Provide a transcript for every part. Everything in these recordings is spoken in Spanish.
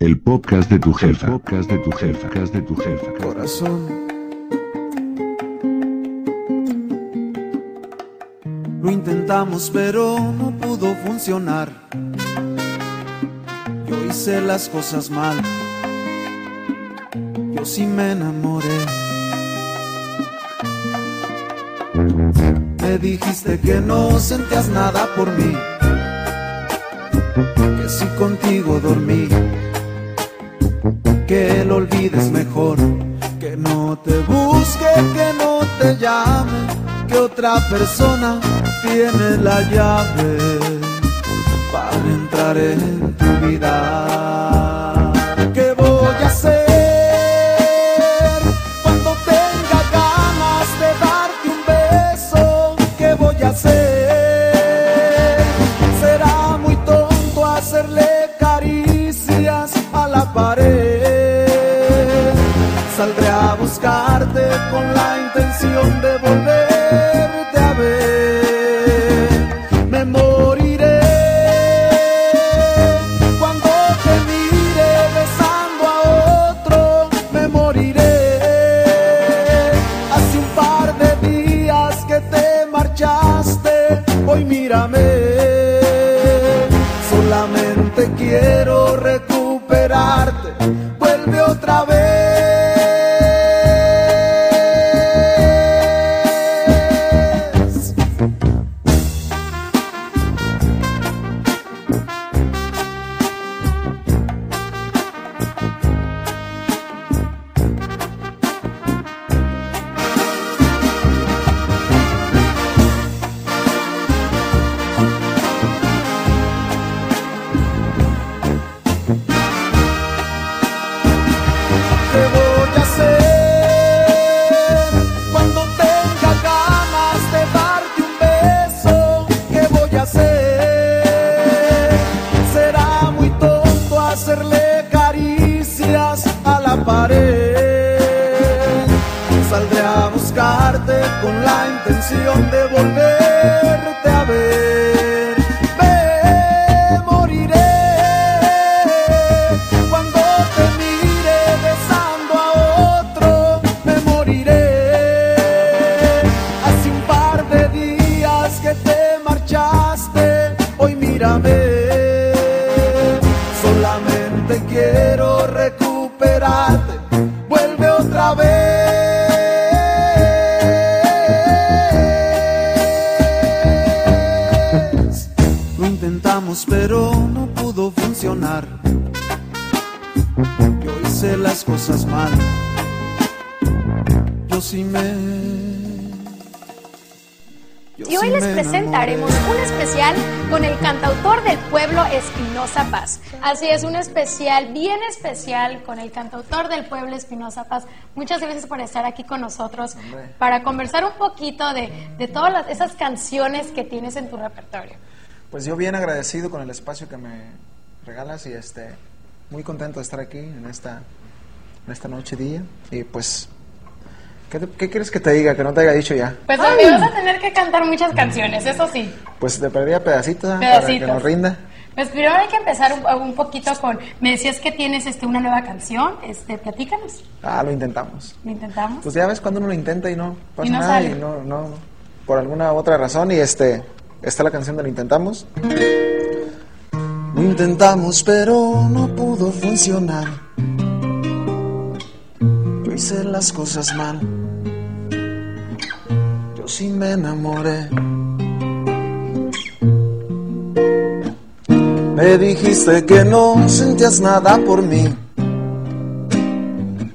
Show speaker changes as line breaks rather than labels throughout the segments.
El podcast de tu jefa. Podcast de tu jefa. Podcast de tu jefa.
Corazón. Lo intentamos pero no pudo funcionar. Yo hice las cosas mal. Yo sí me enamoré. Me dijiste que no sentías nada por mí. Que si contigo dormí. Que lo olvides mejor. Que no te busque, que no te llame. Que otra persona tiene la llave para entrar en tu vida. Saldré a buscarte con la intención de volverte Yo sí me. yo
Y hoy les presentaremos un especial con el cantautor del pueblo Espinosa Paz. Así es, un especial, bien especial con el cantautor del pueblo Espinosa Paz. Muchas gracias por estar aquí con nosotros para conversar un poquito de, de todas las- esas canciones que tienes en tu repertorio.
Pues yo bien agradecido con el espacio que me regalas y este muy contento de estar aquí en esta en esta noche día y pues ¿qué, te- qué quieres que te diga que no te haya dicho ya?
Pues me vas a tener que cantar muchas canciones, eso sí.
Pues te pediría pedacitos para que nos rinda.
Pues primero hay que empezar un, un poquito con. Me decías que tienes este, una nueva canción, este, platícanos.
Ah, lo intentamos.
¿Lo intentamos?
Pues ya ves cuando uno lo intenta y no pasa
Y no
nada
sale.
y no no por alguna otra razón y este está la canción de lo intentamos.
Lo intentamos, pero no pudo funcionar. Hice las cosas mal. Yo sí me enamoré. Me dijiste que no sentías nada por mí.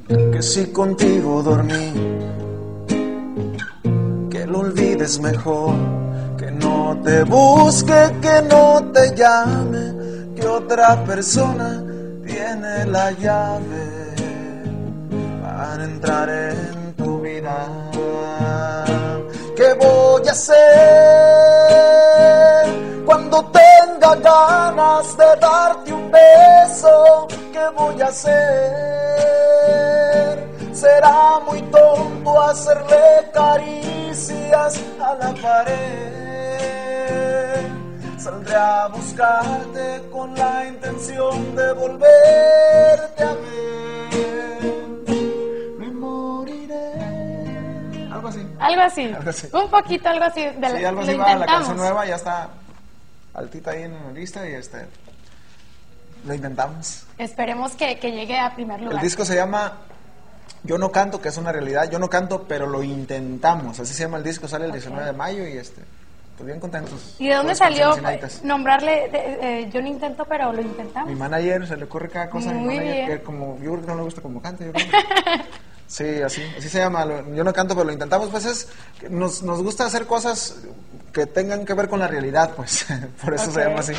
Que si contigo dormí. Que lo olvides mejor. Que no te busque, que no te llame. Que otra persona tiene la llave entrar en tu vida. ¿Qué voy a hacer cuando tenga ganas de darte un beso? ¿Qué voy a hacer? Será muy tonto hacerle caricias a la pared. Saldré a buscarte con la intención de
algo así.
Algo así.
Un poquito, algo así. De
Sí,
la-
algo
lo
así va, la canción nueva ya está altita ahí en la lista y este lo intentamos.
Esperemos que, que llegue a primer
El
lugar.
disco se llama Yo no canto, que es una realidad. Yo no canto, pero lo intentamos. Así se llama el disco, sale el 19 de mayo y este pues bien contentos.
¿Y de dónde salió
inéditas.
nombrarle? de- eh, yo no intento, pero lo intentamos.
Mi manager se le ocurre cada cosa a mi
Muy
manager
bien.
que como yo creo que no le gusta como canta, yo creo. Sí, así, así se llama. lo- Yo no canto, pero lo intentamos. Pues es, nos, nos gusta hacer cosas que tengan que ver con la realidad, pues. Por eso se llama así.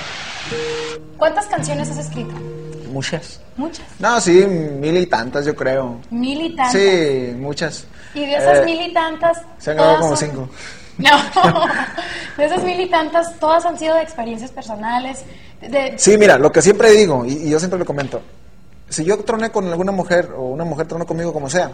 ¿Cuántas canciones has escrito?
Muchas.
Muchas.
No, sí, mil y tantas, yo creo.
Mil y tantas.
Sí, muchas.
Y de esas
Eh,
mil y tantas.
Se han grabado como
son-
cinco.
No, de esas mil y tantas, todas han sido de experiencias personales. De,
Sí, mira, lo que siempre digo, y, y yo siempre lo comento, si yo troné con alguna mujer o una mujer tronó conmigo como sea,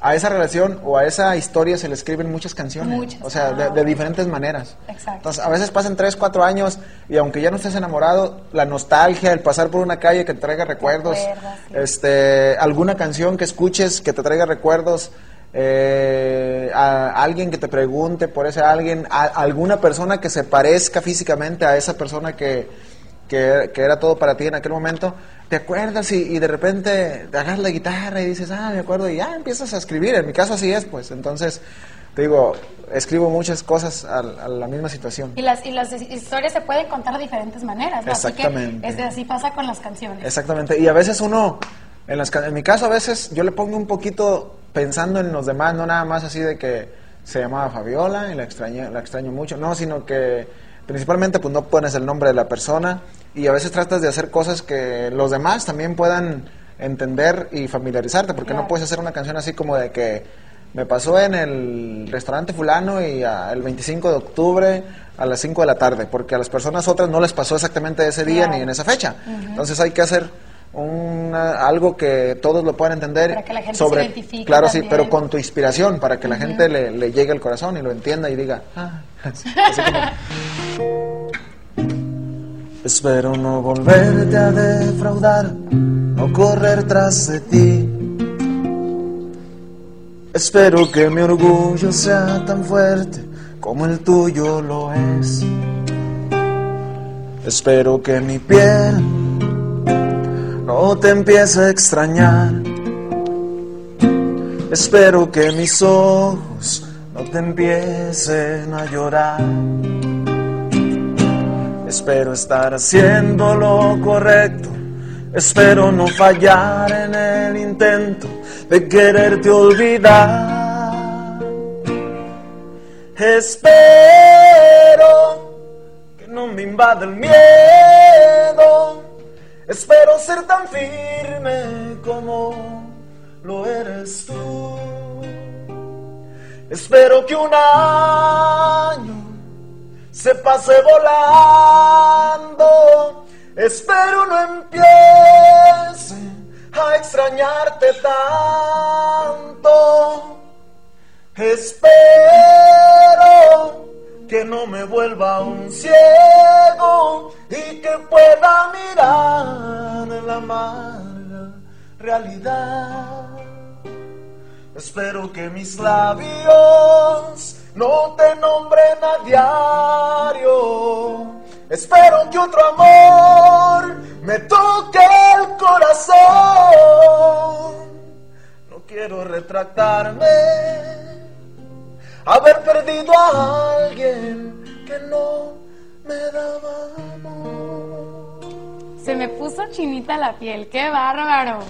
a esa relación o a esa historia se le escriben muchas canciones.
Muchas.
O sea, de,
Ah,
de diferentes maneras.
Exacto.
Entonces, a veces pasan 3, 4 años y aunque ya no estés enamorado, la nostalgia, el pasar por una calle que te traiga recuerdos,
acuerdas, sí.
este, alguna canción que escuches que te traiga recuerdos, eh, a alguien que te pregunte por ese alguien, a alguna persona que se parezca físicamente a esa persona que, que, que era todo para ti en aquel momento, te acuerdas y, y de repente te agarras la guitarra y dices, ah, me acuerdo, y ya empiezas a escribir. En mi caso así es, pues. Entonces, te digo, escribo muchas cosas a, a la misma situación.
y, las, y las historias se pueden contar de diferentes maneras. ¿no? Así que
Exactamente.
es- así pasa con las canciones.
Exactamente. Y a veces uno, en, las, ca- en mi caso a veces yo le pongo un poquito pensando en los demás, no nada más así de que se llamaba Fabiola y la extraño, la extraño mucho, no, sino que principalmente pues no pones el nombre de la persona y a veces tratas de hacer cosas que los demás también puedan entender y familiarizarte, porque
Claro.
no puedes hacer una canción así como de que me pasó en el restaurante fulano y a- el 25 de octubre a las 5 de la tarde, porque a las personas otras no les pasó exactamente ese día
Claro.
ni en esa fecha. Entonces hay que hacer una- algo que todos lo puedan entender
Para que la gente se
sobre
identifique
claro sí pero con tu inspiración para que la gente le, le llegue al corazón y lo entienda y diga "Ah", espero no volverte a defraudar no correr tras de ti espero que mi orgullo sea tan fuerte como el tuyo lo es espero que mi piel no te empiece a extrañar. Espero que mis ojos no te empiecen a llorar. Espero estar haciendo lo correcto. Espero no fallar en el intento de quererte olvidar. Espero que no me invada el miedo. Espero ser tan firme como lo eres tú. Espero que un año se pase volando. Espero no empiece a extrañarte tanto. Espero que no me vuelva un ciego y que pueda mirar la amarga realidad. Espero que mis labios no te nombren a diario. Espero que otro amor me toque el corazón. No quiero retractarme haber perdido a alguien que no me daba amor.
Se me puso chinita la piel, qué bárbaro.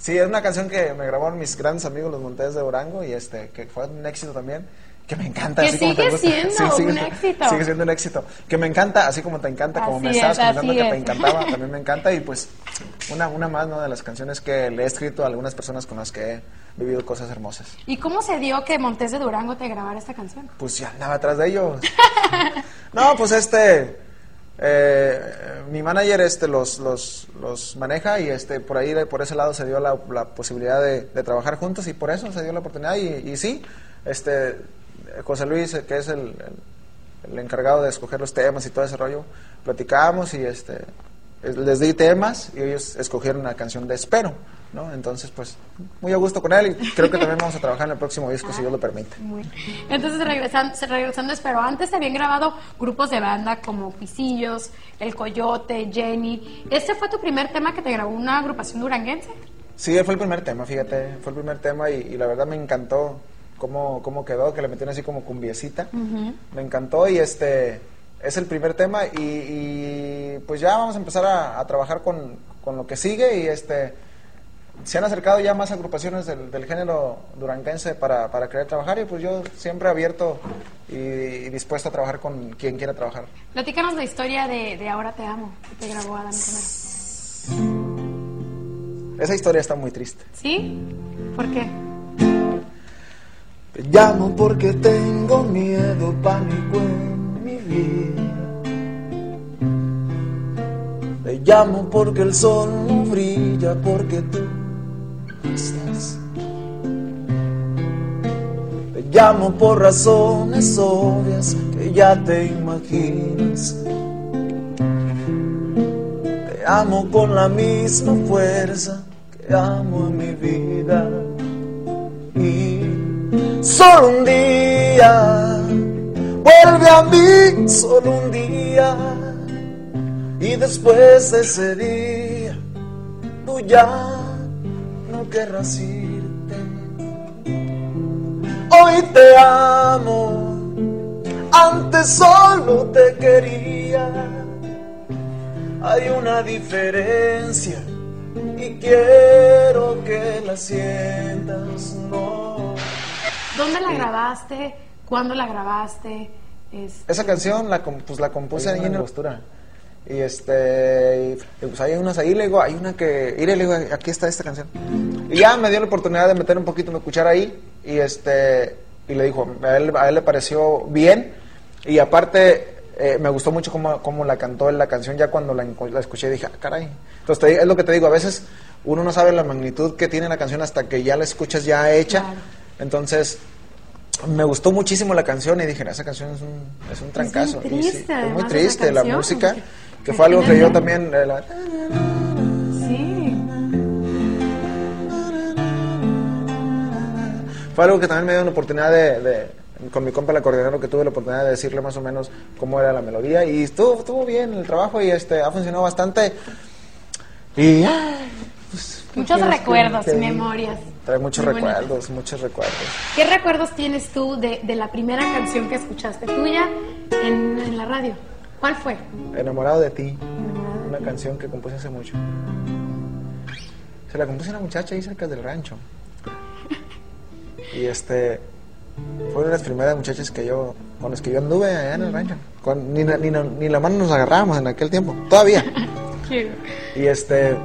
Sí, es una canción que me grabaron mis grandes amigos los Montes de Orango y este que fue un éxito también, que me encanta.
Que
así como te
sigue
gusta.
siendo
sigue
un éxito.
Sigue siendo un éxito. Que me encanta, así como te encanta, como me
Así
estabas
es,
comentando
así
que te
es.
encantaba, también me encanta y pues una, una más ¿no? de las canciones que le he escrito a algunas personas con las que he vivido cosas hermosas.
¿Y cómo se dio que Montes de Durango te grabara esta canción?
Pues ya andaba atrás de ellos. no, pues este. Eh, mi manager este los, los, los maneja y este por ahí por ese lado se dio la, posibilidad de, trabajar juntos y por eso se dio la oportunidad y, sí este José Luis que es el, el- encargado de escoger los temas y todo ese rollo platicábamos y este
les di temas y ellos escogieron la canción de Espero, ¿no? Entonces, pues, muy a gusto con él y creo que también vamos a trabajar en el próximo disco, si Dios lo permite.
Muy- Entonces, regresando, regresando, pero antes te habían grabado grupos de banda como Pisillos, El Coyote, Jenny. ¿Este fue tu primer tema que te grabó una agrupación duranguense?
Sí, fue el primer tema, fíjate, fue el primer tema y, y la verdad me encantó cómo, cómo quedó, que le metieron así como cumbiecita. Me encantó y este es el primer tema y, y, pues ya vamos a empezar a, a trabajar con, con lo que sigue y este se han acercado ya más agrupaciones del, del género duranguense para, para querer trabajar y pues yo siempre abierto y, y dispuesto a trabajar con quien quiera trabajar.
Platícanos la historia de, de Ahora Te Amo, que te grabó Adam Romero.
Esa historia está muy triste.
¿Sí? ¿Por qué?
Te llamo porque tengo miedo, pánico en mi vida. Te llamo porque el sol no brilla, porque tú llamo por razones obvias que ya te imaginas. Te amo con la misma fuerza que amo en mi vida. Y solo un día, vuelve a mí solo un día. Y después de ese día, tú ya no querrás irte. Hoy te amo, antes solo te quería. Hay una diferencia y quiero que la sientas, no.
¿Dónde la grabaste? ¿Cuándo la grabaste? Es-
Esa canción la, pues, la compuse ahí en la postura. Y este, y, pues hay unas ahí, le digo, hay una que, mire, le digo, aquí está esta canción. Y ya me dio la oportunidad de meter un poquito mi cuchara ahí, y este, y le dijo, a él, a él le pareció bien, y aparte, eh, me gustó mucho cómo, cómo la cantó él la canción, ya cuando la, escuché dije, ah, caray. Entonces, te- es lo que te digo, a veces uno no sabe la magnitud que tiene la canción hasta que ya la escuchas ya hecha.
Claro.
Entonces, me gustó muchísimo la canción y dije, "No, esa canción es un, es un trancazo. Y sí, es muy triste la música,
que-
fue algo que yo también... eh, la- fue algo que también me dio una oportunidad de, de- con mi compa el acordeonero que tuve la oportunidad de decirle más o menos cómo era la melodía y estuvo, estuvo bien el trabajo y este ha funcionado bastante. Y ay, pues, ¿qué
Muchos recuerdos
que-
y memorias.
trae muchos
Muy
recuerdos muchos recuerdos.
¿Qué recuerdos tienes tú de, de la primera canción que escuchaste tuya en, en la radio? ¿Cuál fue?
enamorado de ti. Una canción que compuse hace mucho. Se la compuse una muchacha ahí cerca del rancho y este fue una de las primeras muchachas que yo con las que yo anduve allá en el rancho. Con- ni, ni, ni la mano nos agarrábamos en aquel tiempo todavía. Y este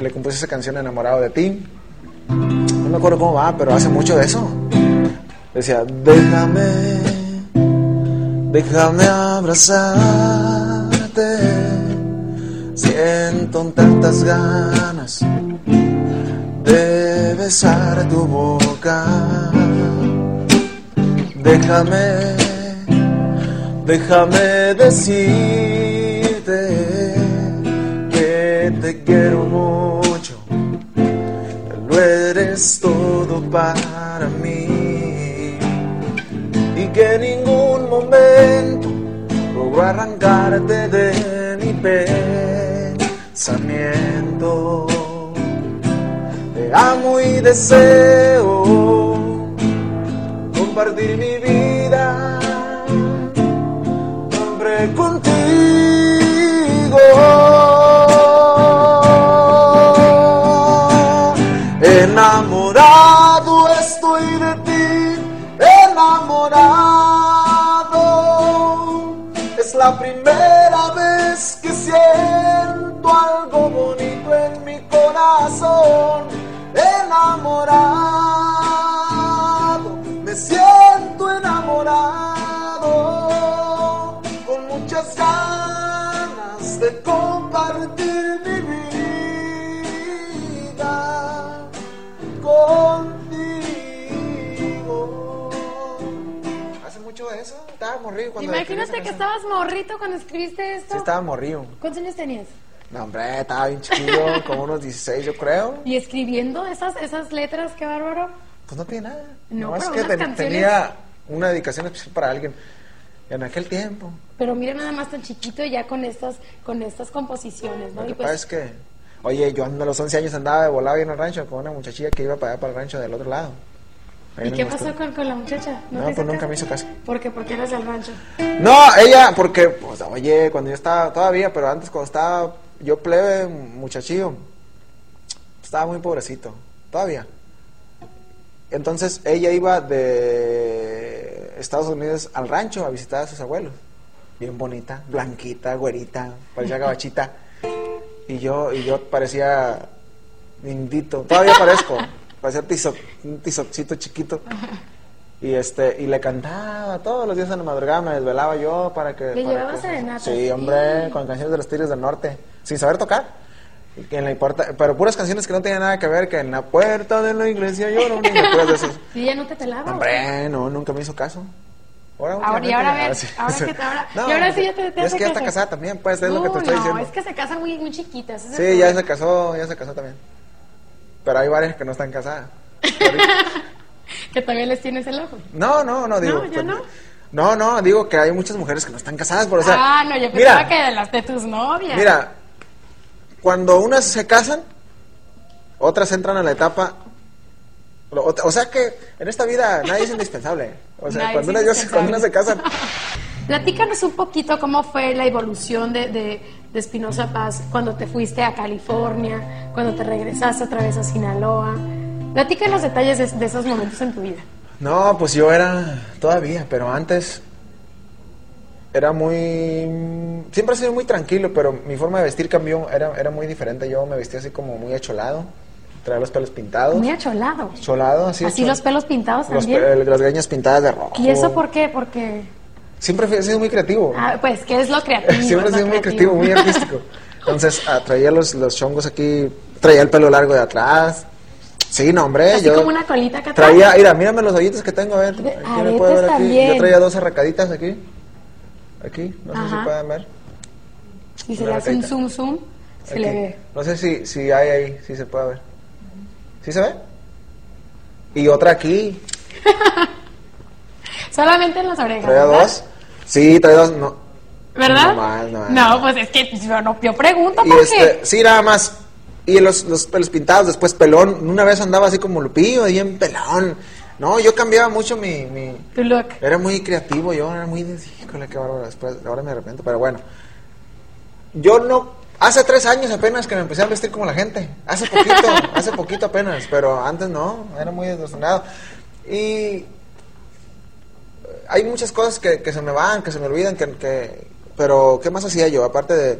le compuse esa canción enamorado de ti. No me acuerdo cómo va pero hace mucho de eso. Decía
Déjame, déjame abrazarte. Siento tantas ganas de besar tu boca. Déjame, déjame decirte que te quiero mucho. Lo eres todo para mí y que en ningún momento logro arrancarte de mi pensamiento. Amo y deseo compartir mi vida siempre contigo. Enamorado estoy de ti, enamorado. Es la primera
cuando
Imagínate que estabas morrito cuando escribiste esto.
sí estaba morrido
¿Cuántos años tenías?
No, hombre, estaba bien chiquillo, como unos 16 yo creo.
Y escribiendo esas, esas letras, qué bárbaro.
Pues no tiene nada.
No,
No, es que ten-
canciones-
tenía una dedicación especial para alguien en aquel tiempo.
Pero mira nada más tan chiquito y ya con estas, con estas composiciones, ¿no?
Lo
Y
que
pues,
pasa es que, oye, yo a los 11 años andaba de volado en el rancho con una muchachilla que iba para allá para el rancho del otro lado.
¿Y qué pasó con, con la muchacha?
No, pues nunca me hizo caso.
¿Por qué? Porque eres del rancho.
No, ella, porque, pues, oye, cuando yo estaba, todavía, pero antes cuando estaba yo plebe, muchachillo, estaba muy pobrecito, todavía. Entonces ella iba de Estados Unidos al rancho a visitar a sus abuelos. Bien bonita, blanquita, güerita, parecía gabachita. Y yo, y yo parecía lindito, todavía parezco, parecía tizoc, un tizocito chiquito. Y este, y le cantaba todos los días en la madrugada, me desvelaba yo para que.
¿Le
para
llevabas
que-
serenatas?
Sí, hombre, con canciones de los Tigres del Norte, sin saber tocar. En la importa, pero puras canciones que no tenían nada que ver, que en la puerta de la iglesia lloro un niño, puras de esas.
¿Y ella no te pelaba?
Hombre, no, nunca me hizo caso. Ahora,
Ahora, y ahora a
ya-
ver,
sí.
ahora que te ahora,
No,
y ahora sí ya te, te
es
hace
que ya está casada también, pues, es lo que te
Uh,
estoy
no,
diciendo.
es que se casan muy, muy chiquitas.
Sí, ya se casó, ya se casó también. Pero hay varias que no están casadas.
Que todavía les tienes el ojo.
No, no, no digo.
¿ya no?
No, no, digo que hay muchas mujeres que no están casadas, pero o sea,
ah, no, yo pensaba
mira,
que de las de tus novias.
mira, cuando unas se casan, otras entran a la etapa o, o sea que en esta vida nadie es indispensable. O sea,
Nadie
cuando, una, cuando unas se casan,
Platícanos un poquito cómo fue la evolución de, de, de Espinosa Paz cuando te fuiste a California, cuando te regresaste otra vez a Sinaloa. Platica los detalles de, de esos momentos en tu vida.
No, pues yo era todavía, pero antes era muy... Siempre he sido muy tranquilo, pero mi forma de vestir cambió, era, era muy diferente. Yo me vestía así como muy acholado, traía los pelos pintados.
Muy acholado.
Cholado, así.
Así los pelos pintados
los
también.
pe- las greñas pintadas de rojo.
¿Y eso por qué? Porque,
Siempre he sido muy creativo.
ah, pues, ¿qué es lo creativo?
Siempre he sido muy creativo, muy artístico. Entonces, ah, traía los, los chongos aquí, traía el pelo largo de atrás. Sí, no, hombre.
Así
yo
como una colita acá atrás.
Traía, mira, mírame los hoyitos que tengo, a ver.
De-
Aquí me puede ver aquí. Yo traía dos arracaditas aquí. Aquí, no sé si pueden ver.
Y se le hace un zoom zoom, se
Aquí.
le ve.
No sé si, si hay ahí, si se puede ver. ¿Sí se ve? Y otra aquí.
Solamente en las orejas.
Traía
¿verdad?
dos. Sí, dos. No.
¿Verdad?
No más, no.
No, pues es que yo no yo pregunto
Y
por
este,
qué.
sí, nada más. Y los, los pelos pintados, después pelón. Una vez andaba así como Lupillo, ahí en pelón. No, yo cambiaba mucho mi, mi...
Tu look.
Era muy creativo, yo era muy... Híjole, qué bárbaro. Después, ahora me arrepiento, pero bueno. Yo no... Hace tres años apenas que me empecé a vestir como la gente. Hace poquito, hace poquito apenas. Pero antes no, era muy desordenado. Y... Hay muchas cosas que, que se me van, que se me olvidan, que, que... Pero, ¿qué más hacía yo? Aparte de...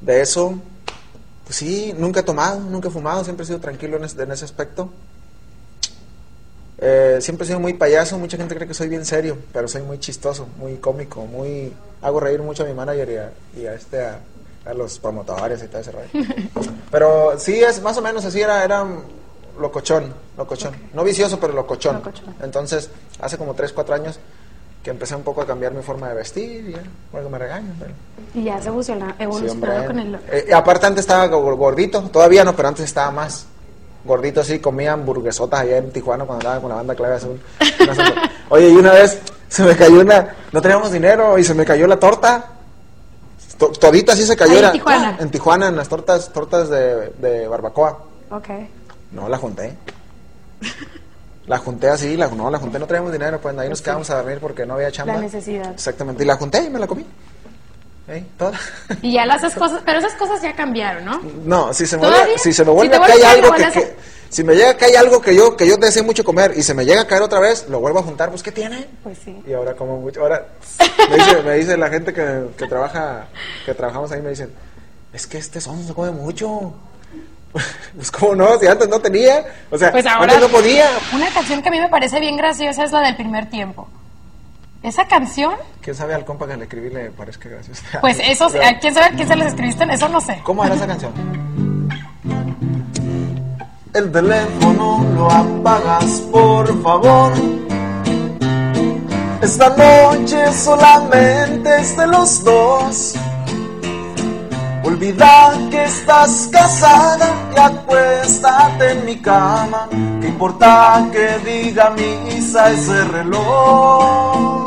De eso... Pues sí, nunca he tomado, nunca he fumado, siempre he sido tranquilo en ese, en ese aspecto. Eh, siempre he sido muy payaso, mucha gente cree que soy bien serio, pero soy muy chistoso, muy cómico, muy hago reír mucho a mi manager y a, y a este a, a los promotores y todo ese rollo. Pero sí es más o menos así era era locochón, locochón, no vicioso, pero locochón.
Locochón.
Entonces, hace como 3, 4 años que empecé un poco a cambiar mi forma de vestir, y ya, porque me regañan, pero
Y ya se evoluciona,
Sí,
evolucionado
hombre.
con el.
Eh, aparte antes estaba go- gordito, todavía no, pero antes estaba más gordito así, comía hamburguesotas allá en Tijuana cuando andaba con la banda clave azul. Oye, y una vez se me cayó una, no teníamos dinero y se me cayó la torta. To- todita así se cayó.
Ahí en
era-
Tijuana.
En Tijuana, en las tortas, tortas de, de barbacoa.
Ok.
No, la junté. La junté así, la, no, la junté, no traíamos dinero, pues ahí nos quedamos a dormir porque no había chamba.
La necesidad.
Exactamente, y la junté y me la comí. ¿Eh? Toda.
Y ya las esas cosas, pero esas cosas ya cambiaron, ¿no?
No, si se me
¿Todavía?
vuelve, si se me
Si
vuelve a caer algo que,
a-
que- si me llega a caer algo que yo que yo deseo mucho comer y se me llega a caer otra vez, lo vuelvo a juntar, pues ¿qué tiene?
Pues sí.
Y ahora como mucho, ahora me dice, me dice la gente que, que trabaja, que trabajamos ahí me dicen, es que este son se come mucho. Pues cómo no, si antes no tenía, o sea,
Pues ahora.
antes no podía.
Una canción que a mí me parece bien graciosa es la del primer tiempo. Esa canción,
¿Quién sabe al compa que le escribí le parezca gracioso?
pues eso,
Pero,
¿a quién sabe a quién se les escribiste? Eso no sé.
¿Cómo era esa canción? El teléfono lo apagas, por favor. Esta noche solamente es de los dos.
Olvida que estás casada y acuéstate en mi cama. ¿Qué importa que diga misa ese reloj?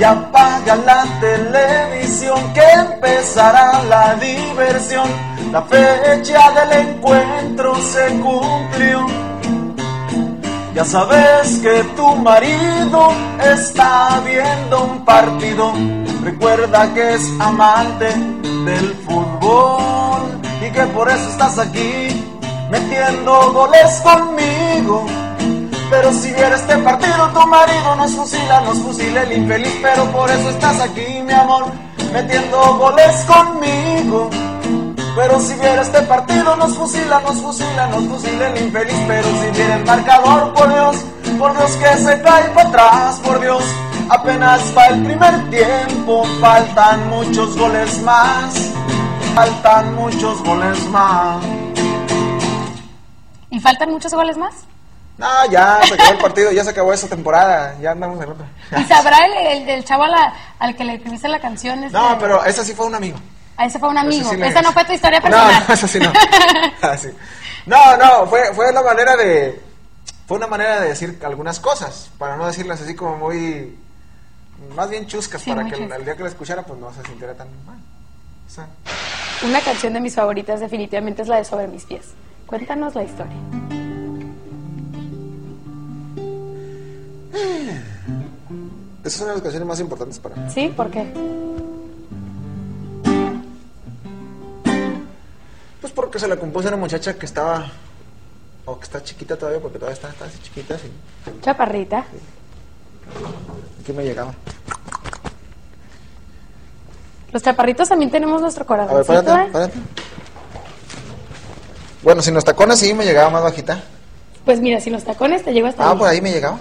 Y apaga la televisión que empezará la diversión. La fecha del encuentro se cumplió. Ya sabes que tu marido está viendo un partido. Recuerda que es amante del fútbol y que por eso estás aquí metiendo goles conmigo. Pero si viera este partido, tu marido nos fusila, nos fusila el infeliz. Pero por eso estás aquí, mi amor, metiendo goles conmigo. Pero si viera este partido, nos fusila, nos fusila, nos fusila el infeliz. Pero si viera el marcador, por Dios, por Dios que se cae para atrás, por Dios. Apenas va el primer tiempo, faltan muchos goles más. Faltan muchos goles más.
¿Y faltan muchos goles más?
No, ya se acabó el partido, ya se acabó esa temporada, ya andamos en otra.
¿Y sabrá el, el chavo la- al que le escribiste la canción? este?
No, pero esa sí fue un amigo.
Ah, ese fue un amigo.
Ese sí le-
Esa no fue tu historia personal.
No, no, esa sí no. Ah, sí. No, no, fue, fue la manera de. Fue una manera de decir algunas cosas, para no decirlas así como muy. Más bien chuscas,
Sí,
para que el, el día que la escuchara, pues no se sintiera tan mal. O sea,
Una canción de mis favoritas definitivamente es la de Sobre mis pies. Cuéntanos la historia.
esa es una de las canciones más importantes para mí.
¿Sí? ¿Por qué?
Pues porque se la compuso una muchacha que estaba. O que está chiquita todavía, porque todavía está, está así chiquita, así.
Chaparrita.
Me llegaba.
Los chaparritos también tenemos nuestro
A ver, párate,
¿eh?
párate. Bueno, si los tacones sí me llegaba más bajita.
Pues mira, si los tacones te llevo hasta
Ah,
ahí.
por ahí me llegaba.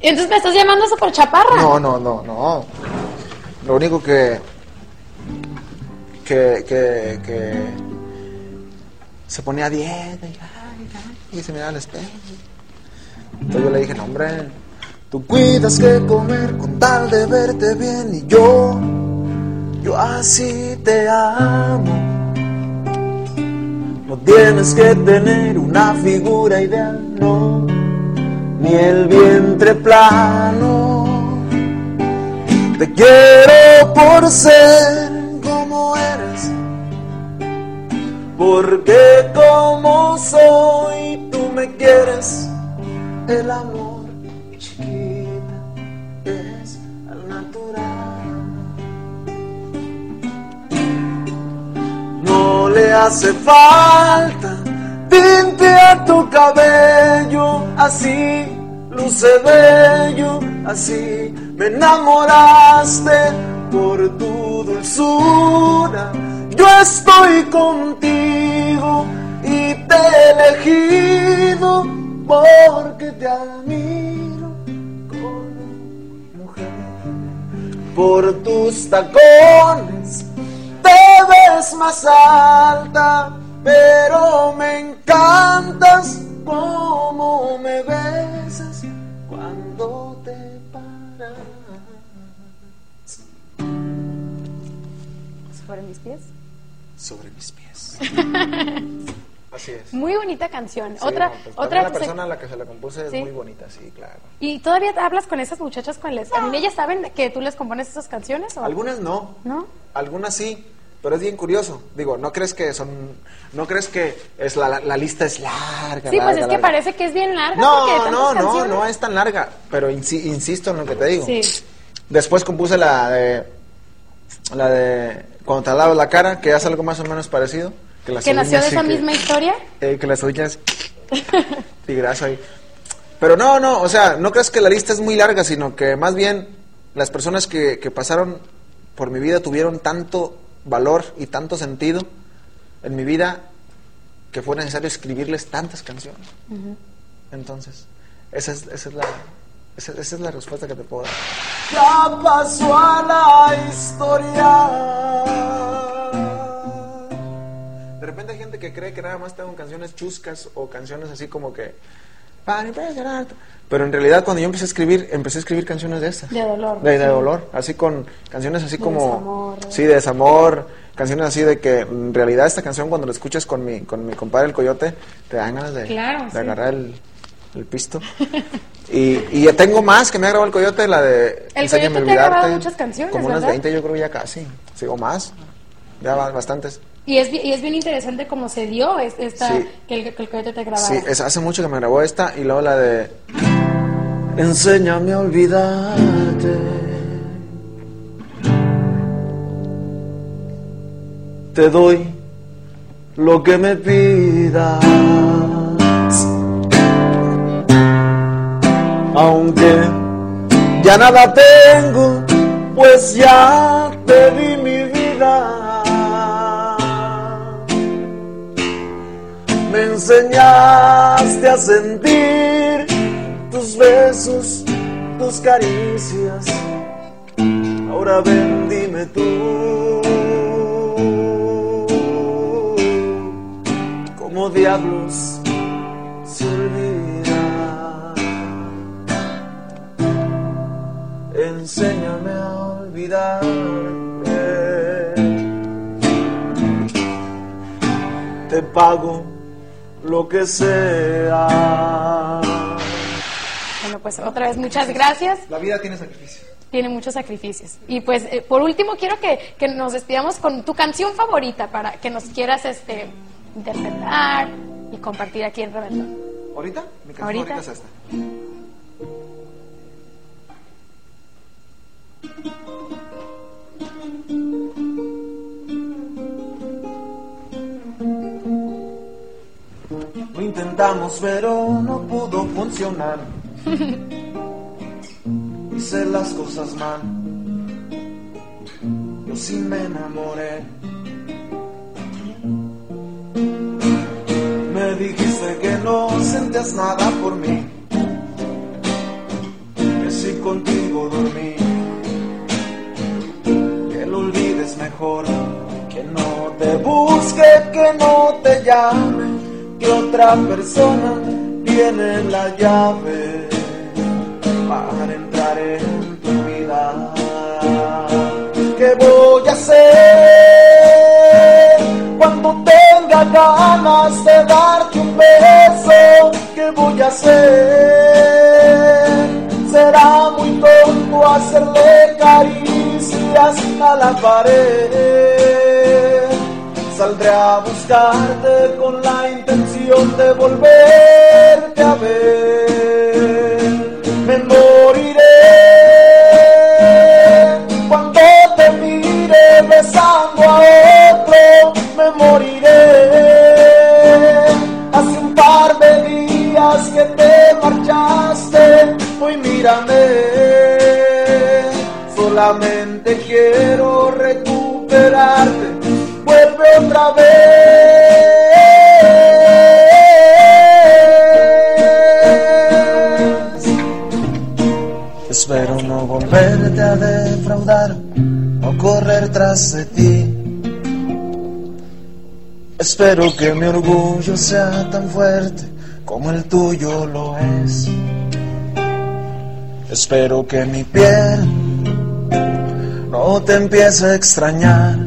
Entonces me estás llamando super chaparra.
No, no, no, no. Lo único que. que. que. que. se ponía a dieta y, y se miraba al espejo. Entonces yo le dije, no, hombre, tú cuidas que comer con tal de verte bien y yo. yo así te amo. No tienes que tener una figura ideal, no ni el vientre plano. Te quiero por ser como eres, porque como soy tú me quieres. El amor No le hace falta tinte a tu cabello, así luce bello, así me enamoraste por tu dulzura. Yo estoy contigo y te he elegido porque te admiro como mujer por tus tacones te ves más alta, pero me encantas como me besas cuando te paras.
Sobre mis pies.
Sobre mis pies. Así es.
Muy bonita canción.
Sí,
otra,
no, pues,
otra.
la persona a la que se la compuse es
Sí.
muy bonita, sí, claro.
¿Y todavía hablas con esas muchachas con les? ¿También ellas saben que tú les compones esas canciones? O?
Algunas no,
¿No?
algunas sí, pero es bien curioso. Digo, ¿no crees que son, no crees que es la, la- la lista es larga?
Sí, pues
larga,
es que parece que es bien larga.
No, no, no,
canciones.
no es tan larga, pero insi- insisto en lo que te digo.
Sí.
Después compuse la de, la de Cuando te lavas la cara, que hace algo más o menos parecido. Que, las
Que nació de esa
que-
misma historia.
eh, que las uñas tigrazo ahí. Pero no, no, o sea, no crees que la lista es muy larga, sino que más bien las personas que, que pasaron por mi vida tuvieron tanto valor y tanto sentido en mi vida que fue necesario escribirles tantas canciones. Entonces, esa es, esa es la esa, esa es la respuesta que te puedo dar. Ya pasó a la historia. De repente hay gente que cree que nada más tengo canciones chuscas o canciones así como que. Pero en realidad cuando yo empecé a escribir, empecé a escribir canciones de estas.
De dolor.
De, de
Sí.
dolor, así con canciones así
De
como...
desamor.
Sí, de desamor, canciones así de que en realidad esta canción cuando la escuchas con mi, con mi compadre el Coyote, te dan ganas de,
Claro,
de
sí.
agarrar el, el pisto. y, y ya tengo más que me ha grabado el Coyote, la de...
El Coyote te ha grabado
olvidarte.
muchas canciones,
Como unas
¿verdad?
20 yo creo ya casi, sí, o más, ya va- bastantes.
Y es, y es bien interesante cómo se dio es- esta,
Sí.
que, el, que el coyote te grabara.
Sí, es, hace mucho que me grabó esta y luego la de Enséñame a olvidarte. Te doy lo que me pidas. Aunque ya nada tengo, pues ya te di mi vida. Enseñaste a sentir tus besos, tus caricias. Ahora ven, dime tú. ¿Cómo diablos se olvida? Enséñame a olvidarte. Te pago lo que sea.
Bueno, pues otra vez muchas gracias.
La vida tiene sacrificio.
Tiene muchos sacrificios. Y pues eh, por último quiero que, que nos despidamos con tu canción favorita para que nos quieras este interpretar y compartir aquí en Reventón.
¿Ahorita? Mi canción
Ahorita.
favorita es esta. Intentamos, pero no pudo funcionar. Hice las cosas mal. Yo sí me enamoré. Me dijiste que no sentías nada por mí, que si contigo dormí, que lo olvides mejor, que no te busque, que no te llame, otra persona tiene la llave para entrar en tu vida. ¿Qué voy a hacer cuando tenga ganas de darte un beso? ¿Qué voy a hacer? Será muy tonto hacerle caricias a la pared. Saldré a buscarte con la intención de volverte a ver. Me moriré cuando te mire besando a otro. Me moriré. Hace un par de días que te marchaste. Hoy mírame. Solamente quiero recuperarte. Vuelve otra vez. Defraudar o correr tras de ti. Espero que mi orgullo sea tan fuerte como el tuyo lo es. Espero que mi piel no te empiece a extrañar.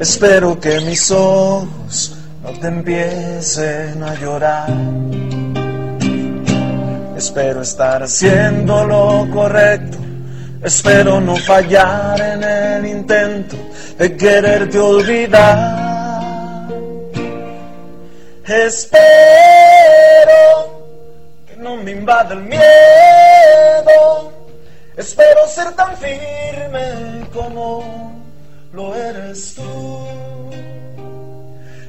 Espero que mis ojos no te empiecen a llorar. Espero estar haciendo lo correcto. Espero no fallar en el intento de quererte olvidar. Espero que no me invada el miedo. Espero ser tan firme como lo eres tú.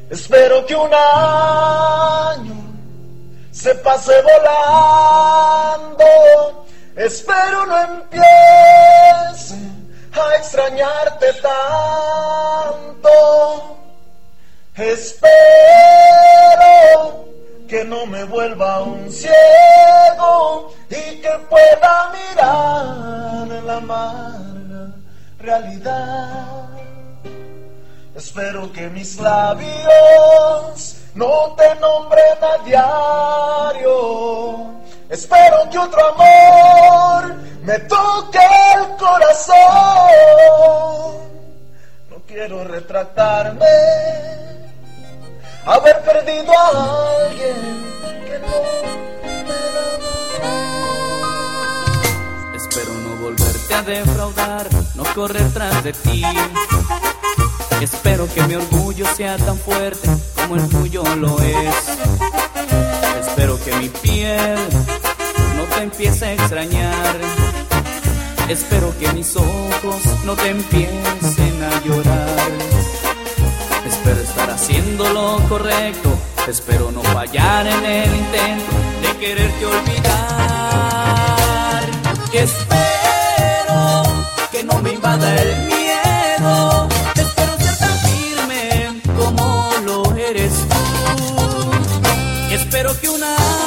Espero que un año se pase volando. Espero no empiece a extrañarte tanto. Espero que no me vuelva un ciego y que pueda mirar en la amarga realidad. Espero que mis labios
no te nombren a diario. Espero que otro amor me toque el corazón. No quiero retratarme, haber perdido a alguien que no me
Espero no volverte a defraudar, no correr tras de ti. Espero que mi orgullo sea tan fuerte el tuyo lo es. Espero que mi piel no te empiece a extrañar. Espero que mis ojos no te empiecen a llorar. Espero estar haciendo lo correcto. Espero no fallar en el intento de quererte olvidar. Y espero que no me invada el miedo. Y espero que un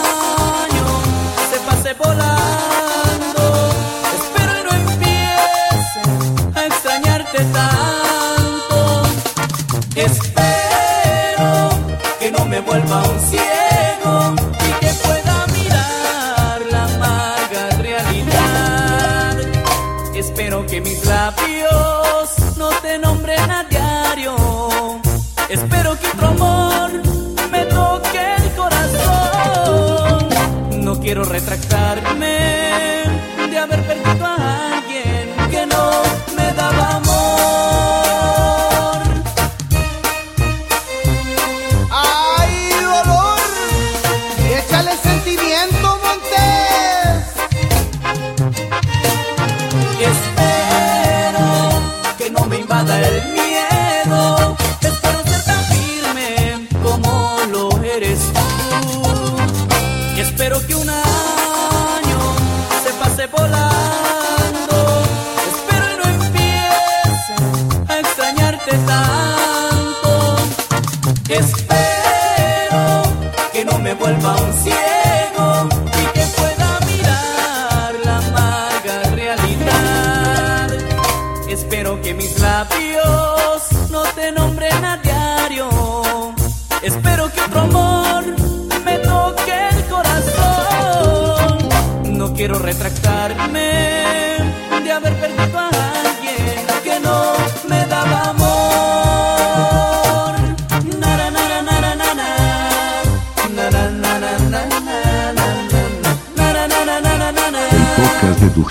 volando. Espero no empiece a extrañarte tanto. Espero que no me vuelva un ciego de haber perdido a alguien que no me daba amor. Nara, nara, nara, nara. Nara, nara, nara, nara, nara. Nara, nara, nara, nara.
El podcast de tu.